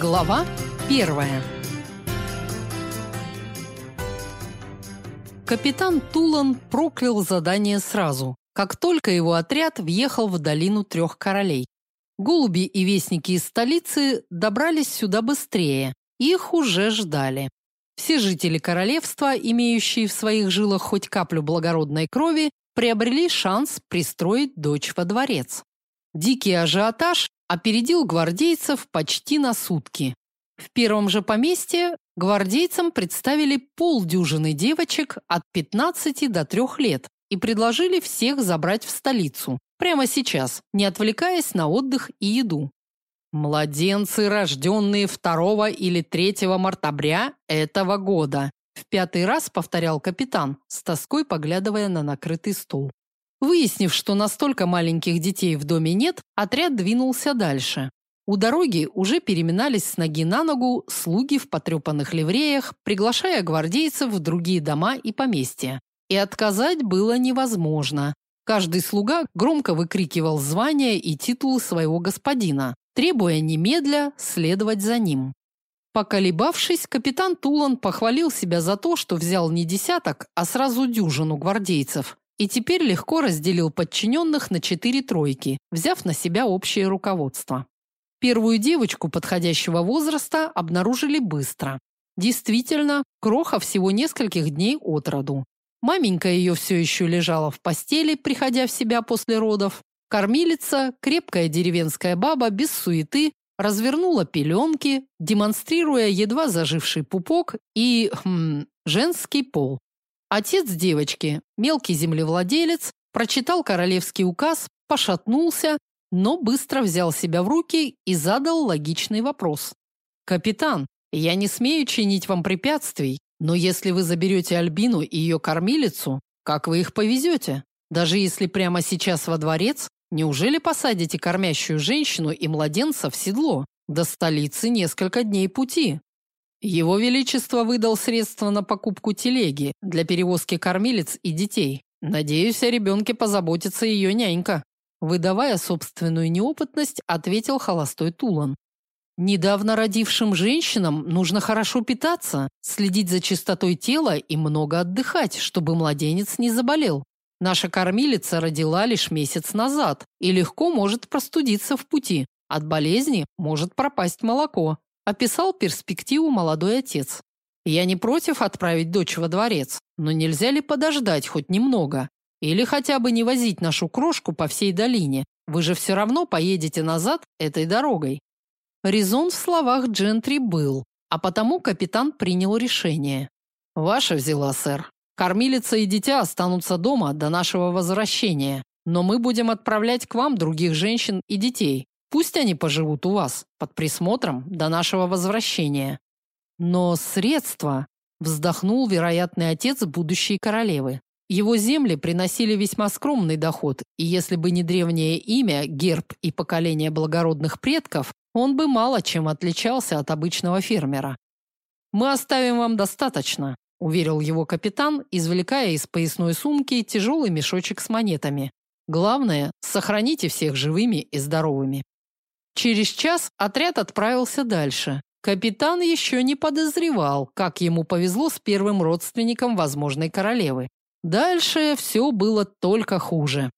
Глава первая. Капитан Тулан проклял задание сразу, как только его отряд въехал в долину трех королей. Голуби и вестники из столицы добрались сюда быстрее. Их уже ждали. Все жители королевства, имеющие в своих жилах хоть каплю благородной крови, приобрели шанс пристроить дочь во дворец. Дикий ажиотаж опередил гвардейцев почти на сутки. В первом же поместье гвардейцам представили полдюжины девочек от 15 до 3 лет и предложили всех забрать в столицу прямо сейчас, не отвлекаясь на отдых и еду. Младенцы, рожденные 2 или 3 мартабря этого года, в пятый раз повторял капитан, с тоской поглядывая на накрытый стол. Выяснив, что настолько маленьких детей в доме нет, отряд двинулся дальше. У дороги уже переминались с ноги на ногу слуги в потрепанных ливреях, приглашая гвардейцев в другие дома и поместья. И отказать было невозможно. Каждый слуга громко выкрикивал звания и титулы своего господина, требуя немедля следовать за ним. Поколебавшись, капитан Тулан похвалил себя за то, что взял не десяток, а сразу дюжину гвардейцев, и теперь легко разделил подчиненных на четыре тройки, взяв на себя общее руководство. Первую девочку подходящего возраста обнаружили быстро. Действительно, кроха всего нескольких дней от роду. Маменька ее все еще лежала в постели, приходя в себя после родов. Кормилица, крепкая деревенская баба без суеты, развернула пеленки, демонстрируя едва заживший пупок и хм, женский пол. Отец девочки, мелкий землевладелец, прочитал королевский указ, пошатнулся, но быстро взял себя в руки и задал логичный вопрос. Капитан, я не смею чинить вам препятствий, но если вы заберете Альбину и ее кормилицу, как вы их повезете? Даже если прямо сейчас во дворец, неужели посадите кормящую женщину и младенца в седло? До столицы несколько дней пути. Его величество выдал средства на покупку телеги для перевозки кормилец и детей. Надеюсь, о ребенке позаботится ее нянька. Выдавая собственную неопытность, ответил холостой Тулан. Недавно родившим женщинам нужно хорошо питаться, следить за чистотой тела и много отдыхать, чтобы младенец не заболел. Наша кормилица родила лишь месяц назад и легко может простудиться в пути. От болезни может пропасть молоко описал перспективу молодой отец. Я не против отправить дочь во дворец, но нельзя ли подождать хоть немного? Или хотя бы не возить нашу крошку по всей долине? Вы же все равно поедете назад этой дорогой. Резон в словах Джентри был, а потому капитан принял решение. Ваша взяла, сэр. Кормилица и дитя останутся дома до нашего возвращения, но мы будем отправлять к вам других женщин и детей. Пусть они поживут у вас под присмотром до нашего возвращения. Но средства, вздохнул вероятный отец будущей королевы. Его земли приносили весьма скромный доход, и если бы не древнее имя, герб и поколение благородных предков, он бы мало чем отличался от обычного фермера. Мы оставим вам достаточно, уверил его капитан, извлекая из поясной сумки тяжелый мешочек с монетами. Главное, сохраните всех живыми и здоровыми. Через час отряд отправился дальше. Капитан еще не подозревал, как ему повезло с первым родственником возможной королевы. Дальше все было только хуже.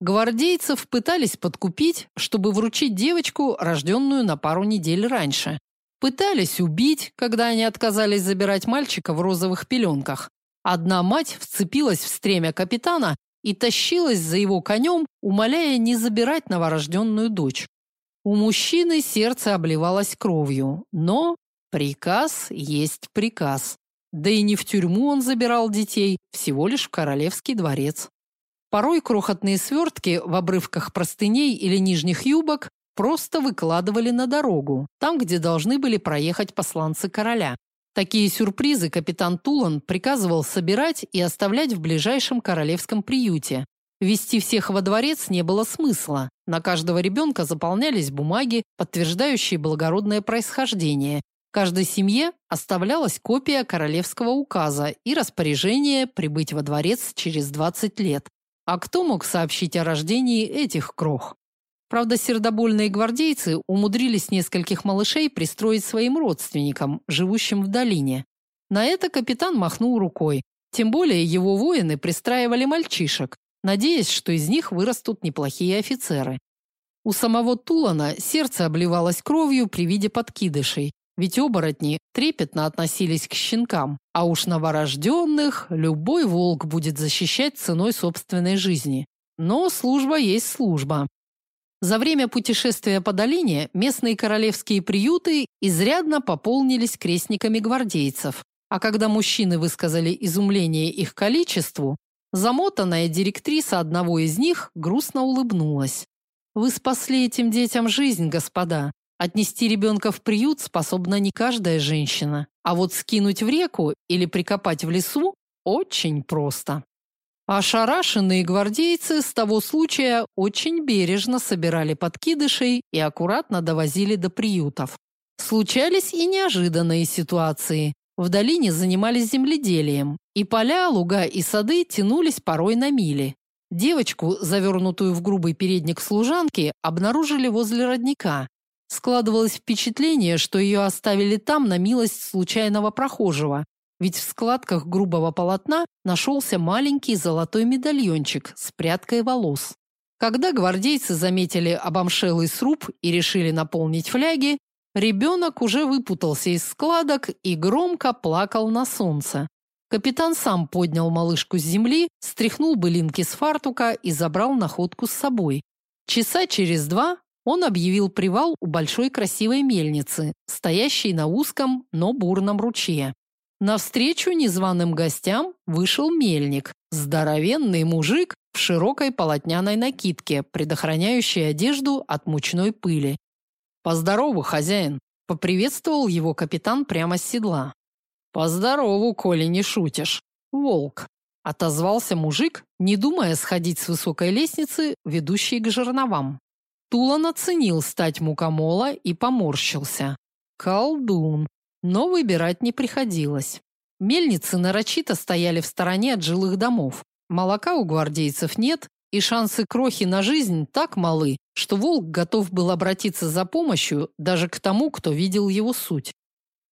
Гвардейцев пытались подкупить, чтобы вручить девочку, рожденную на пару недель раньше. Пытались убить, когда они отказались забирать мальчика в розовых пеленках. Одна мать вцепилась в стремя капитана и тащилась за его конем, умоляя не забирать новорожденную дочь. У мужчины сердце обливалось кровью, но приказ есть приказ. Да и не в тюрьму он забирал детей, всего лишь в королевский дворец. Порой крохотные свертки в обрывках простыней или нижних юбок просто выкладывали на дорогу, там, где должны были проехать посланцы короля. Такие сюрпризы капитан Тулан приказывал собирать и оставлять в ближайшем королевском приюте, Вести всех во дворец не было смысла. На каждого ребенка заполнялись бумаги, подтверждающие благородное происхождение. Каждой семье оставлялась копия королевского указа и распоряжение прибыть во дворец через 20 лет. А кто мог сообщить о рождении этих крох? Правда, сердобольные гвардейцы умудрились нескольких малышей пристроить своим родственникам, живущим в долине. На это капитан махнул рукой. Тем более его воины пристраивали мальчишек, надеясь, что из них вырастут неплохие офицеры. У самого Тулана сердце обливалось кровью при виде подкидышей, ведь оборотни трепетно относились к щенкам, а уж новорожденных любой волк будет защищать ценой собственной жизни. Но служба есть служба. За время путешествия по долине местные королевские приюты изрядно пополнились крестниками гвардейцев, а когда мужчины высказали изумление их количеству, замотанная директриса одного из них грустно улыбнулась. Вы спасли этим детям жизнь, господа. Отнести ребенка в приют способна не каждая женщина, а вот скинуть в реку или прикопать в лесу очень просто. Ошарашенные гвардейцы с того случая очень бережно собирали подкидышей и аккуратно довозили до приютов. Случались и неожиданные ситуации. В долине занимались земледелием, и поля, луга и сады тянулись порой на мили. Девочку, завернутую в грубый передник служанки, обнаружили возле родника. Складывалось впечатление, что ее оставили там на милость случайного прохожего, ведь в складках грубого полотна нашелся маленький золотой медальончик с прядкой волос. Когда гвардейцы заметили обомшелый сруб и решили наполнить фляги, ребенок уже выпутался из складок и громко плакал на солнце. Капитан сам поднял малышку с земли, стряхнул былинки с фартука и забрал находку с собой. Часа через два он объявил привал у большой красивой мельницы, стоящей на узком, но бурном ручье. Навстречу незваным гостям вышел мельник, здоровенный мужик в широкой полотняной накидке, предохраняющей одежду от мучной пыли. "Поздорову, хозяин", поприветствовал его капитан прямо с седла. "Поздорову, коли не шутишь. Волк", отозвался мужик, не думая сходить с высокой лестницы, ведущей к жерновам. Тулан оценил стать мукомола и поморщился. Колдун, но выбирать не приходилось. Мельницы нарочито стояли в стороне от жилых домов. Молока у гвардейцев нет, и шансы крохи на жизнь так малы, что волк готов был обратиться за помощью даже к тому, кто видел его суть.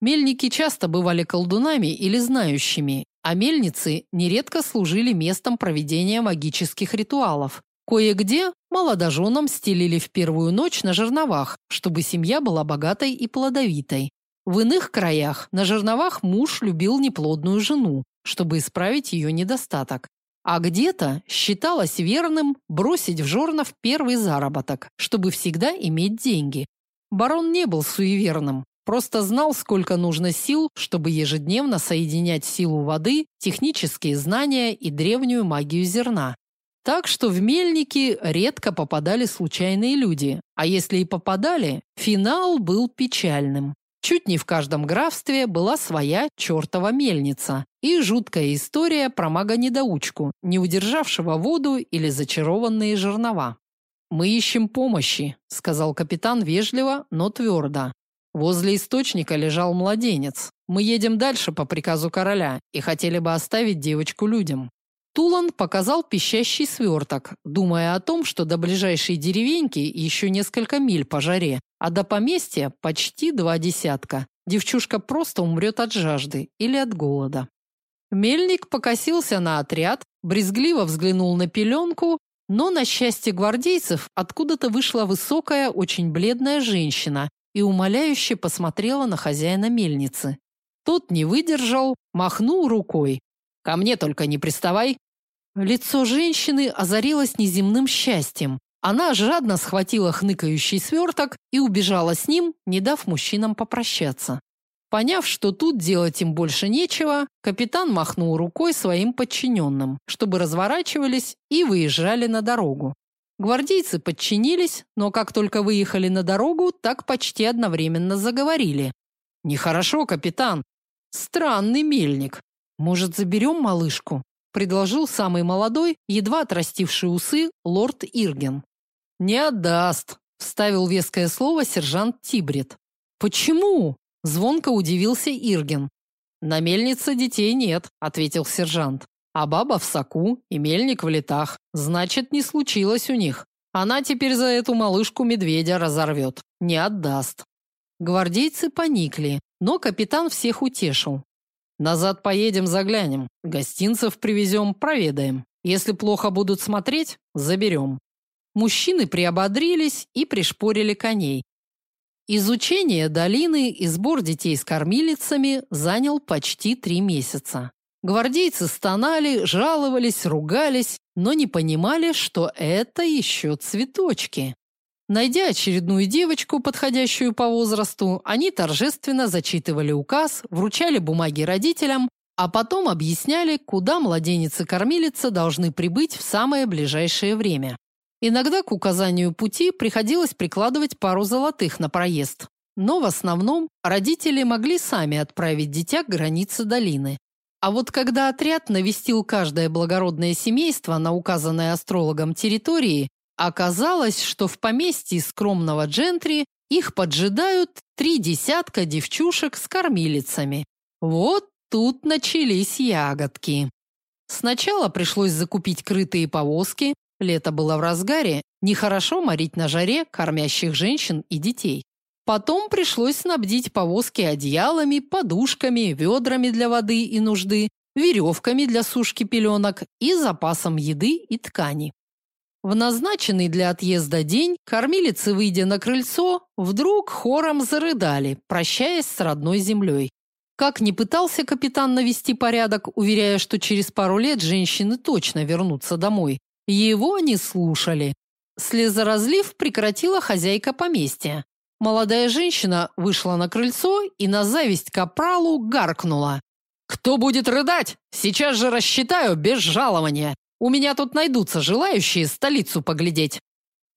Мельники часто бывали колдунами или знающими, а мельницы нередко служили местом проведения магических ритуалов. Кое-где молодоженам стелили в первую ночь на жерновах, чтобы семья была богатой и плодовитой. В иных краях на жерновах муж любил неплодную жену, чтобы исправить ее недостаток. А где-то считалось верным бросить в жорнов первый заработок, чтобы всегда иметь деньги. Барон не был суеверным, просто знал, сколько нужно сил, чтобы ежедневно соединять силу воды, технические знания и древнюю магию зерна. Так что в мельники редко попадали случайные люди, а если и попадали, финал был печальным. Чуть не в каждом графстве была своя чертова мельница и жуткая история про мага-недоучку, не удержавшего воду или зачарованные жернова. «Мы ищем помощи», – сказал капитан вежливо, но твердо. Возле источника лежал младенец. Мы едем дальше по приказу короля и хотели бы оставить девочку людям. Тулан показал пищащий сверток, думая о том, что до ближайшей деревеньки еще несколько миль по жаре, а до поместья почти два десятка. Девчушка просто умрет от жажды или от голода. Мельник покосился на отряд, брезгливо взглянул на пеленку, но на счастье гвардейцев откуда-то вышла высокая, очень бледная женщина и умоляюще посмотрела на хозяина мельницы. Тот не выдержал, махнул рукой. Ко мне только не приставай, Лицо женщины озарилось неземным счастьем. Она жадно схватила хныкающий сверток и убежала с ним, не дав мужчинам попрощаться. Поняв, что тут делать им больше нечего, капитан махнул рукой своим подчиненным, чтобы разворачивались и выезжали на дорогу. Гвардейцы подчинились, но как только выехали на дорогу, так почти одновременно заговорили. Нехорошо, капитан. Странный мельник. Может, заберем малышку? Предложил самый молодой, едва отрастивший усы лорд Ирген. Не отдаст, вставил веское слово сержант Тибрид. Почему? звонко удивился Ирген. На мельнице детей нет, ответил сержант. А баба в соку и мельник в летах. Значит, не случилось у них. Она теперь за эту малышку медведя разорвет. Не отдаст. Гвардейцы поникли, но капитан всех утешил. Назад поедем, заглянем. Гостинцев привезем, проведаем. Если плохо будут смотреть, заберем». Мужчины приободрились и пришпорили коней. Изучение долины и сбор детей с кормилицами занял почти три месяца. Гвардейцы стонали, жаловались, ругались, но не понимали, что это еще цветочки. Найдя очередную девочку, подходящую по возрасту, они торжественно зачитывали указ, вручали бумаги родителям, а потом объясняли, куда младенец и кормилица должны прибыть в самое ближайшее время. Иногда к указанию пути приходилось прикладывать пару золотых на проезд. Но в основном родители могли сами отправить дитя к границе долины. А вот когда отряд навестил каждое благородное семейство на указанной астрологом территории, Оказалось, что в поместье скромного джентри их поджидают три десятка девчушек с кормилицами. Вот тут начались ягодки. Сначала пришлось закупить крытые повозки, лето было в разгаре, нехорошо морить на жаре кормящих женщин и детей. Потом пришлось снабдить повозки одеялами, подушками, ведрами для воды и нужды, веревками для сушки пеленок и запасом еды и ткани. В назначенный для отъезда день кормилицы, выйдя на крыльцо, вдруг хором зарыдали, прощаясь с родной землей. Как ни пытался капитан навести порядок, уверяя, что через пару лет женщины точно вернутся домой, его не слушали. Слезоразлив прекратила хозяйка поместья. Молодая женщина вышла на крыльцо и на зависть капралу гаркнула: "Кто будет рыдать? Сейчас же рассчитаю без жалования. У меня тут найдутся желающие столицу поглядеть.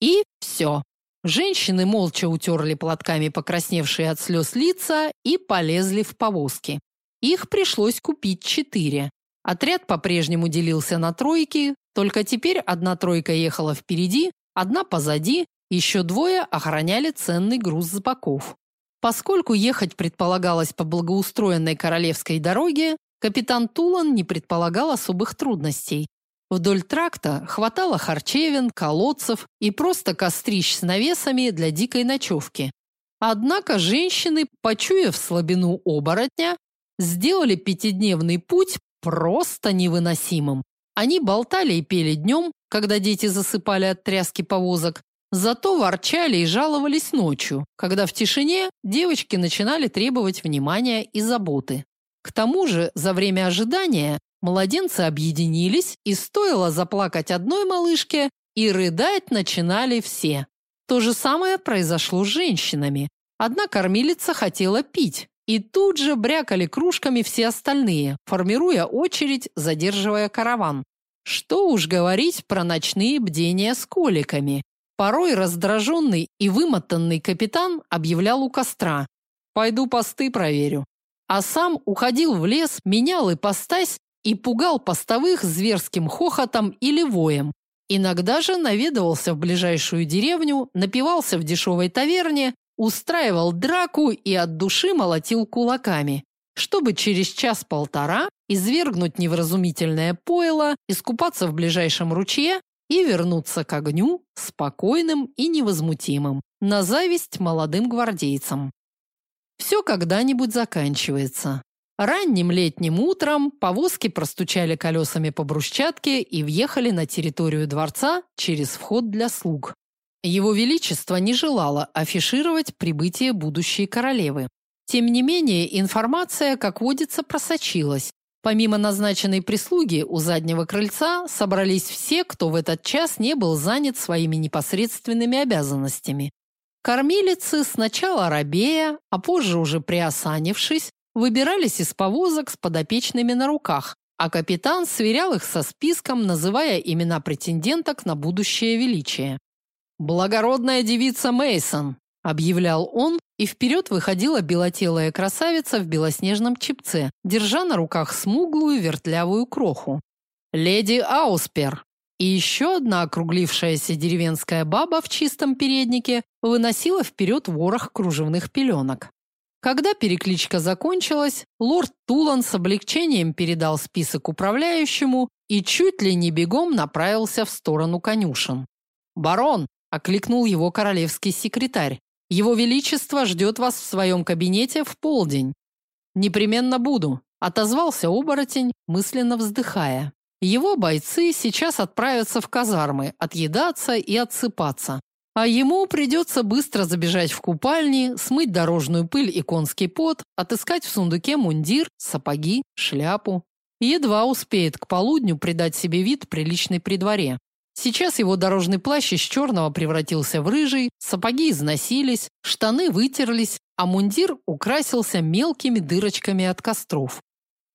И все. Женщины молча утерли платками покрасневшие от слез лица и полезли в повозки. Их пришлось купить четыре. Отряд по-прежнему делился на тройки, только теперь одна тройка ехала впереди, одна позади, еще двое охраняли ценный груз с боков. Поскольку ехать предполагалось по благоустроенной королевской дороге, капитан Тулан не предполагал особых трудностей. Вдоль тракта хватало харчевин, колодцев и просто кострищ с навесами для дикой ночевки. Однако женщины, почуяв слабину оборотня, сделали пятидневный путь просто невыносимым. Они болтали и пели днем, когда дети засыпали от тряски повозок, зато ворчали и жаловались ночью, когда в тишине девочки начинали требовать внимания и заботы. К тому же, за время ожидания Младенцы объединились, и стоило заплакать одной малышке, и рыдать начинали все. То же самое произошло с женщинами. Одна кормилица хотела пить, и тут же брякали кружками все остальные, формируя очередь, задерживая караван. Что уж говорить про ночные бдения с коликами. Порой раздраженный и вымотанный капитан объявлял у костра: "Пойду посты проверю". А сам уходил в лес, менял ипостась и пугал постовых зверским хохотом или воем. Иногда же наведывался в ближайшую деревню, напивался в дешевой таверне, устраивал драку и от души молотил кулаками, чтобы через час-полтора извергнуть невразумительное пойло, искупаться в ближайшем ручье и вернуться к огню спокойным и невозмутимым, на зависть молодым гвардейцам. Все когда-нибудь заканчивается. Ранним летним утром повозки простучали колесами по брусчатке и въехали на территорию дворца через вход для слуг. Его величество не желало афишировать прибытие будущей королевы. Тем не менее, информация, как водится, просочилась. Помимо назначенной прислуги, у заднего крыльца собрались все, кто в этот час не был занят своими непосредственными обязанностями. Кормилицы сначала робея, а позже уже приосанившись, выбирались из повозок с подопечными на руках, а капитан сверял их со списком, называя имена претенденток на будущее величие. Благородная девица Мейсон, объявлял он, и вперед выходила белотелая красавица в белоснежном чепце, держа на руках смуглую вертлявую кроху. Леди Ауспер. И еще одна округлившаяся деревенская баба в чистом переднике выносила вперед ворох кружевных пеленок. Когда перекличка закончилась, лорд Тулан с облегчением передал список управляющему и чуть ли не бегом направился в сторону конюшен. Барон, окликнул его королевский секретарь. Его величество ждет вас в своем кабинете в полдень. Непременно буду, отозвался оборотень, мысленно вздыхая. Его бойцы сейчас отправятся в казармы, отъедаться и отсыпаться. А ему придется быстро забежать в купальни, смыть дорожную пыль и конский пот, отыскать в сундуке мундир, сапоги, шляпу. Едва успеет к полудню придать себе вид приличный при дворе. Сейчас его дорожный плащ из черного превратился в рыжий, сапоги износились, штаны вытерлись, а мундир украсился мелкими дырочками от костров.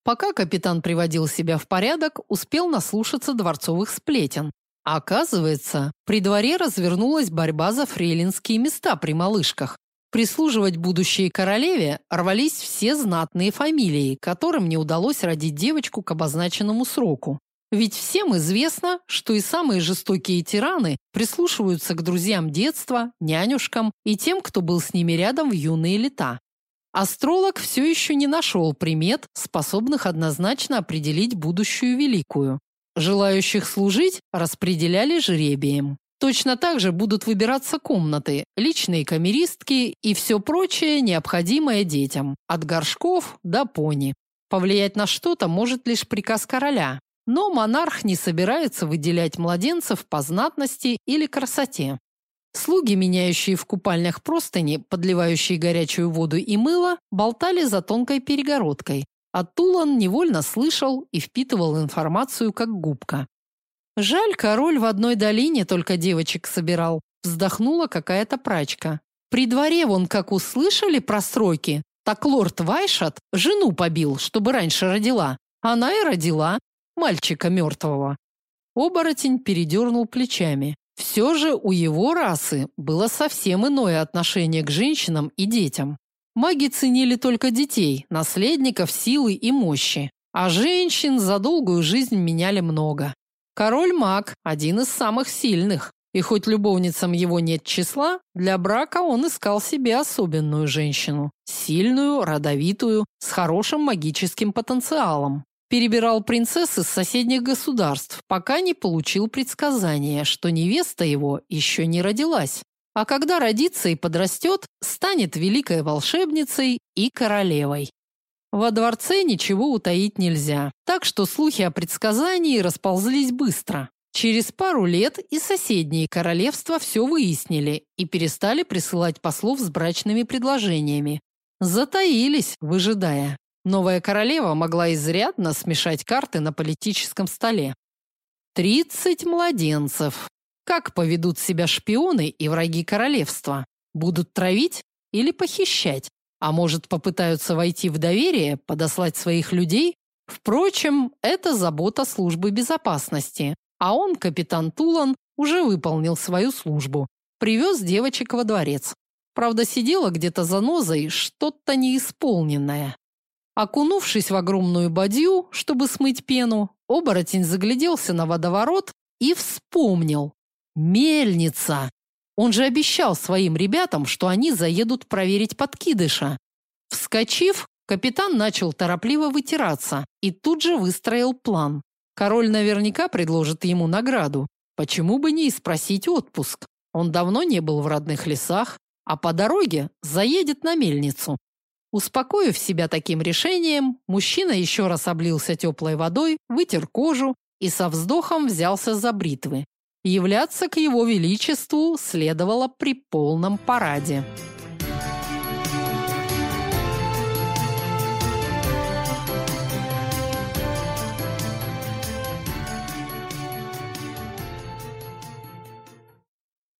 Пока капитан приводил себя в порядок, успел наслушаться дворцовых сплетен. А оказывается, при дворе развернулась борьба за фрейлинские места при малышках. Прислуживать будущей королеве рвались все знатные фамилии, которым не удалось родить девочку к обозначенному сроку. Ведь всем известно, что и самые жестокие тираны прислушиваются к друзьям детства, нянюшкам и тем, кто был с ними рядом в юные лета. Астролог все еще не нашел примет, способных однозначно определить будущую великую. Желающих служить распределяли жребием. Точно так же будут выбираться комнаты, личные камеристки и все прочее, необходимое детям, от горшков до пони. Повлиять на что-то может лишь приказ короля, но монарх не собирается выделять младенцев по знатности или красоте. Слуги, меняющие в купальнях простыни, подливающие горячую воду и мыло, болтали за тонкой перегородкой, а Тулан невольно слышал и впитывал информацию как губка. Жаль, король в одной долине только девочек собирал, вздохнула какая-то прачка. При дворе вон как услышали про сроки, так лорд Вайшат жену побил, чтобы раньше родила. Она и родила, мальчика мертвого. Оборотень передернул плечами. Все же у его расы было совсем иное отношение к женщинам и детям. Маги ценили только детей, наследников силы и мощи, а женщин за долгую жизнь меняли много. Король маг один из самых сильных, и хоть любовницам его нет числа, для брака он искал себе особенную женщину, сильную, родовитую, с хорошим магическим потенциалом. Перебирал принцесс из соседних государств, пока не получил предсказание, что невеста его еще не родилась. А когда родится и подрастет, станет великой волшебницей и королевой. Во дворце ничего утаить нельзя, так что слухи о предсказании расползлись быстро. Через пару лет и соседние королевства все выяснили и перестали присылать послов с брачными предложениями. Затаились, выжидая. Новая королева могла изрядно смешать карты на политическом столе. Тридцать младенцев. Как поведут себя шпионы и враги королевства? Будут травить или похищать? А может, попытаются войти в доверие, подослать своих людей? Впрочем, это забота службы безопасности. А он, капитан Тулан, уже выполнил свою службу. Привез девочек во дворец. Правда, сидела где-то за нозой что-то неисполненное. Окунувшись в огромную бадью, чтобы смыть пену, оборотень загляделся на водоворот и вспомнил. Мельница! Он же обещал своим ребятам, что они заедут проверить подкидыша. Вскочив, капитан начал торопливо вытираться и тут же выстроил план. Король наверняка предложит ему награду. Почему бы не спросить отпуск? Он давно не был в родных лесах, а по дороге заедет на мельницу. Успокоив себя таким решением, мужчина еще раз облился теплой водой, вытер кожу и со вздохом взялся за бритвы. Являться к его величеству следовало при полном параде.